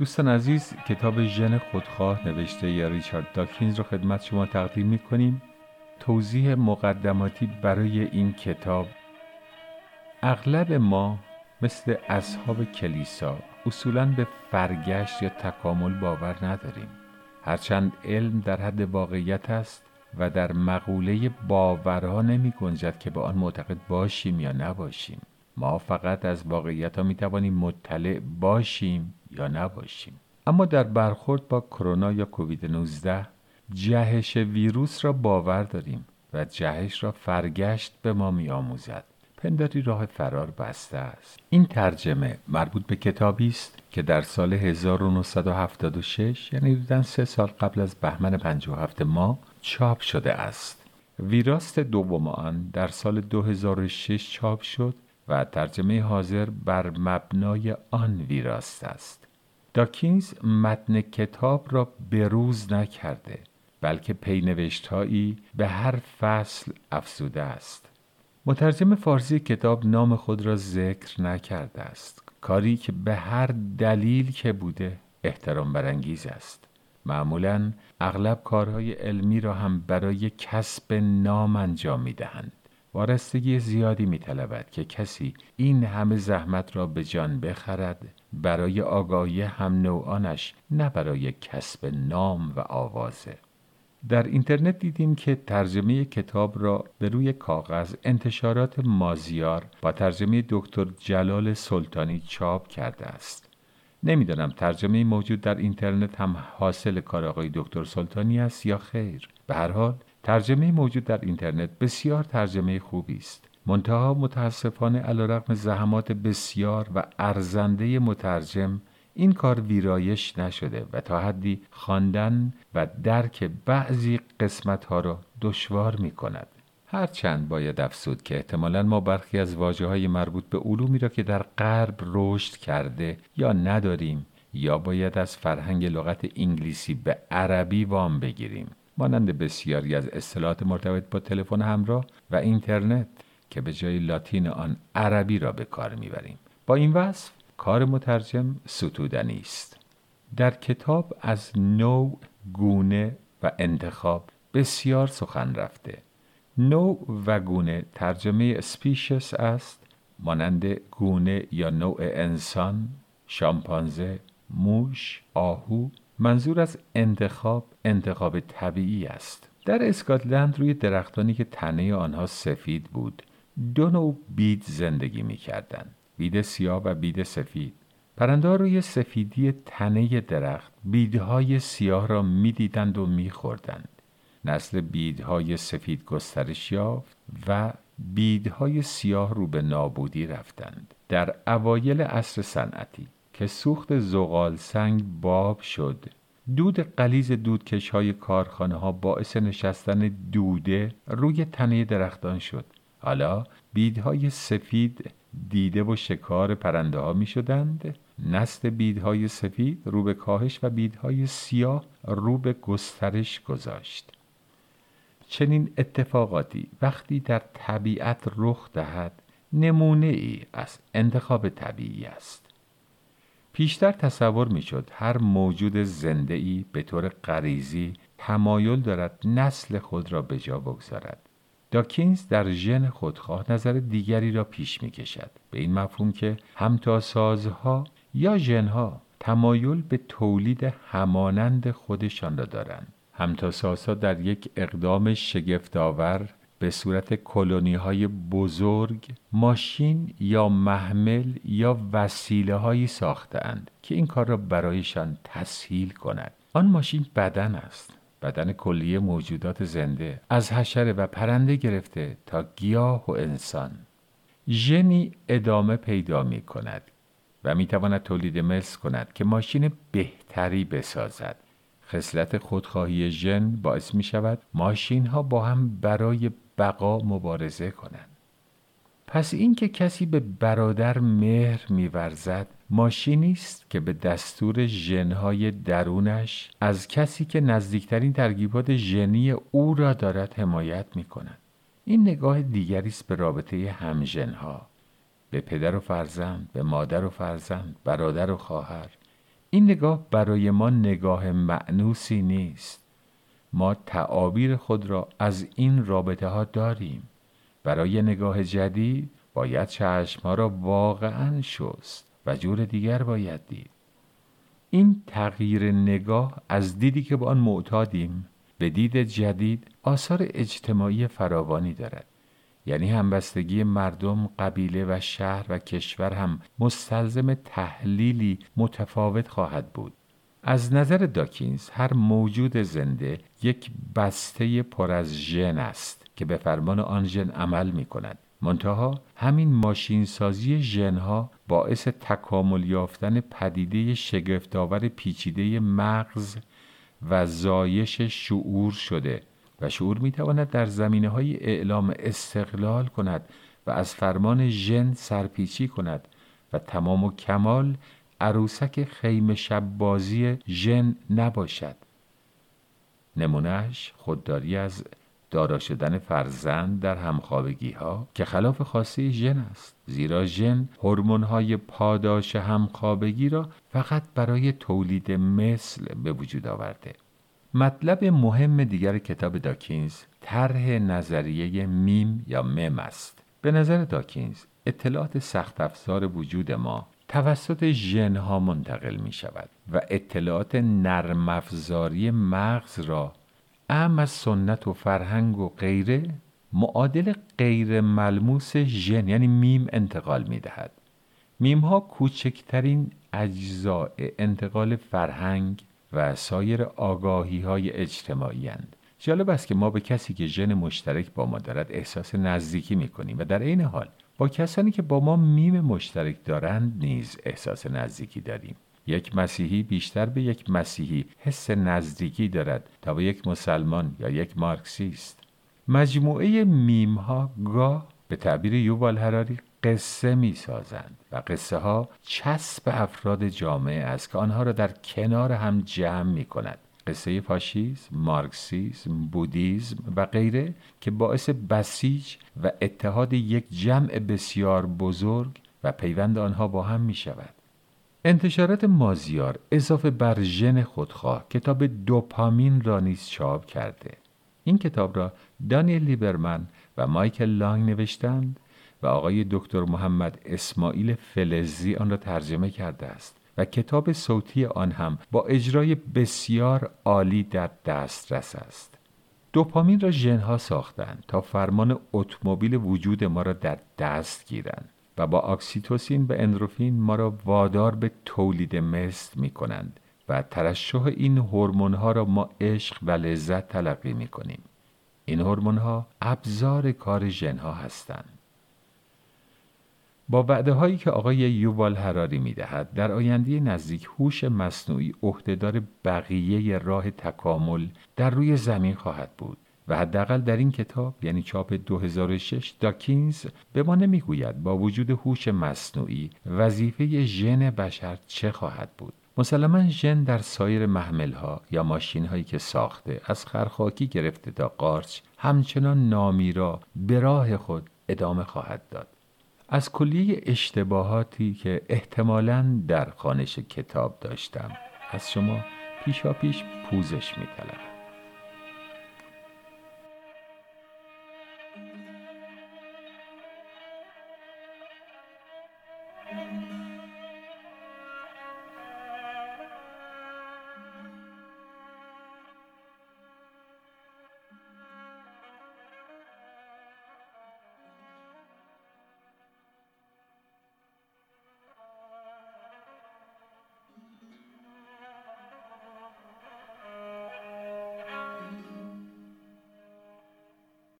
دوستان عزیز کتاب ژن خودخواه نوشته ی ریچارد داکینز رو خدمت شما تقدیم می کنیم توضیح مقدماتی برای این کتاب. اغلب ما مثل اصحاب کلیسا اصولا به فرگشت یا تکامل باور نداریم. هرچند علم در حد واقعیت است و در مقوله باورها نمی گنجد که به آن معتقد باشیم یا نباشیم. ما فقط از واقعیت ها می توانیم مطلع باشیم. یا نباشیم. اما در برخورد با کرونا یا کووید 19 جهش ویروس را باور داریم و جهش را فرگشت به ما می آموزد پنداری راه فرار بسته است. این ترجمه مربوط به کتابی است که در سال 1976 یعنی حدودا سه سال قبل از بهمن 57 ما چاپ شده است. ویراست دوم آن در سال 2006 چاپ شد و ترجمه حاضر بر مبنای آن ویراست است. داکینز متن کتاب را بروز نکرده بلکه پینوشتهایی به هر فصل افزوده است. مترجم فارسی کتاب نام خود را ذکر نکرده است. کاری که به هر دلیل که بوده احترام برانگیز است. معمولا اغلب کارهای علمی را هم برای کسب نام انجام می دهند وارستگی زیادی می طلبد که کسی این همه زحمت را به جان بخرد برای آگاهی هم نوعانش نه برای کسب نام و آوازه در اینترنت دیدیم که ترجمه کتاب را به روی کاغذ انتشارات مازیار با ترجمه دکتر جلال سلطانی چاپ کرده است. نمی‌دانم ترجمه موجود در اینترنت هم حاصل کار آقای دکتر سلطانی است یا خیر. به هر حال ترجمه موجود در اینترنت بسیار ترجمه خوبی است منتها متاسفانه علیرغم زحمات بسیار و ارزنده مترجم این کار ویرایش نشده و تا حدی خواندن و درک بعضی قسمت ها را دشوار می کند. هرچند باید افسود که احتمالا ما برخی از واجه های مربوط به علومی را که در غرب رشد کرده یا نداریم یا باید از فرهنگ لغت انگلیسی به عربی وام بگیریم مانند بسیاری از اصطلاحات مرتبط با تلفن همراه و اینترنت که به جای لاتین آن عربی را به کار می‌بریم. با این وصف کار مترجم ستودنی است. در کتاب از نوع گونه و انتخاب بسیار سخن رفته. نوع و گونه ترجمه سپیشس است مانند گونه یا نوع انسان شامپانزه موش آهو منظور از انتخاب انتخاب طبیعی است. در اسکاتلند روی درختانی که تنه آنها سفید بود دو نوع بید زندگی می کردند بید سیاه و بید سفید. پرنده روی سفیدی تنه درخت بیدهای سیاه را می‌دیدند و میخوردند. نسل بیدهای سفید گسترش یافت و بیدهای سیاه رو به نابودی رفتند. در اوایل عصر صنعتی که سوخت زغال سنگ باب شد. دود قلیز دودکش های کارخانه ها باعث نشستن دوده روی تنه درختان شد. حالا بیدهای سفید دیده و شکار پرنده ها می شدند نست بیدهای سفید رو به کاهش و بیدهای سیاه رو به گسترش گذاشت. چنین اتفاقاتی وقتی در طبیعت رخ دهد نمونه ای از انتخاب طبیعی است. پیشتر تصور می شد هر موجود زنده ای به طور غریزی تمایل دارد نسل خود را به جا بگذارد. داکینز در ژن خودخواه نظر دیگری را پیش می کشد به این مفهوم که همتاسازها یا ژنها تمایل به تولید همانند خودشان را دارند. همتاسازها در یک اقدام شگفتآور به صورت کلونی های بزرگ ماشین یا محمل یا وسیله هایی ساختند که این کار را برایشان تسهیل کند. آن ماشین بدن است. بدن کلی موجودات زنده. از حشره و پرنده گرفته تا گیاه و انسان. ژنی ادامه پیدا می کند و می تواند تولید مثل کند که ماشین بهتری بسازد. خصلت خودخواهی ژن باعث می شود ماشین ها با هم برای بقا مبارزه کنند. پس اینکه کسی به برادر مهر میورزد ماشینی است که به دستور ژنهای درونش از کسی که نزدیکترین ترکیبات ژنی او را دارد حمایت می کند. این نگاه دیگری است به رابطه همژنها. به پدر و فرزند به مادر و فرزند برادر و خواهر. این نگاه برای ما نگاه معنوسی نیست. ما تعابیر خود را از این رابطه ها داریم. برای نگاه جدید باید چشم را واقعا شست و جور دیگر باید دید. این تغییر نگاه از دیدی که به آن معتادیم به دید جدید آثار اجتماعی فراوانی دارد. یعنی همبستگی مردم، قبیله و شهر و کشور هم مستلزم تحلیلی متفاوت خواهد بود. از نظر داکینز هر موجود زنده یک بسته پر از ژن است که به فرمان آن ژن عمل می کند. منتها همین ماشین سازی ژنها باعث تکامل یافتن پدیده شگفتآور پیچیده مغز و زایش شعور شده و شعور می تواند در زمینه های اعلام استقلال کند و از فرمان ژن سرپیچی کند و تمام و کمال عروسک خیم شب بازی ژن نباشد. نمونهش خودداری از دارا شدن فرزند در همخوابگی ها که خلاف خاصی ژن است. زیرا ژن هورمون های پاداش همخوابگی را فقط برای تولید مثل به وجود آورده. مطلب مهم دیگر کتاب داکینز طرح نظریه میم یا مم است. به نظر داکینز اطلاعات سخت افزار وجود ما توسط ژن ها منتقل می شود و اطلاعات نرم افزاری مغز را اعم از سنت و فرهنگ و غیره معادل غیر ملموس ژن یعنی میم انتقال می دهد میم ها کوچکترین اجزاء انتقال فرهنگ و سایر آگاهی های اجتماعی هستند. جالب است که ما به کسی که ژن مشترک با ما دارد احساس نزدیکی می کنیم و در عین حال با کسانی که با ما میم مشترک دارند نیز احساس نزدیکی داریم. یک مسیحی بیشتر به یک مسیحی حس نزدیکی دارد تا به یک مسلمان یا یک مارکسیست. مجموعه میم ها گاه به تعبیر یووال هراری قصه می سازند و قصه ها چسب افراد جامعه است که آنها را در کنار هم جمع می کند قصه فاشیسم، مارکسیسم، بودیزم و غیره که باعث بسیج و اتحاد یک جمع بسیار بزرگ و پیوند آنها با هم می شود. انتشارات مازیار اضافه بر ژن خودخواه کتاب دوپامین را نیز چاپ کرده. این کتاب را دانیل لیبرمن و مایکل لانگ نوشتند و آقای دکتر محمد اسماعیل فلزی آن را ترجمه کرده است و کتاب صوتی آن هم با اجرای بسیار عالی در دسترس است. دوپامین را ژنها ساختند تا فرمان اتومبیل وجود ما را در دست گیرند و با اکسیتوسین و اندروفین ما را وادار به تولید مثل می کنند و ترشح این هورمون ها را ما عشق و لذت تلقی می کنیم. این هورمون ها ابزار کار ژنها هستند. با وعده هایی که آقای یووال هراری می دهد در آینده نزدیک هوش مصنوعی عهدهدار بقیه راه تکامل در روی زمین خواهد بود و حداقل در این کتاب یعنی چاپ 2006 داکینز به ما نمی‌گوید با وجود هوش مصنوعی وظیفه ژن بشر چه خواهد بود. مسلما ژن در سایر محمل ها یا ماشین هایی که ساخته از خرخاکی گرفته تا قارچ همچنان نامی را به راه خود ادامه خواهد داد. از کلیه اشتباهاتی که احتمالا در خانش کتاب داشتم از شما پیشا پیش پوزش می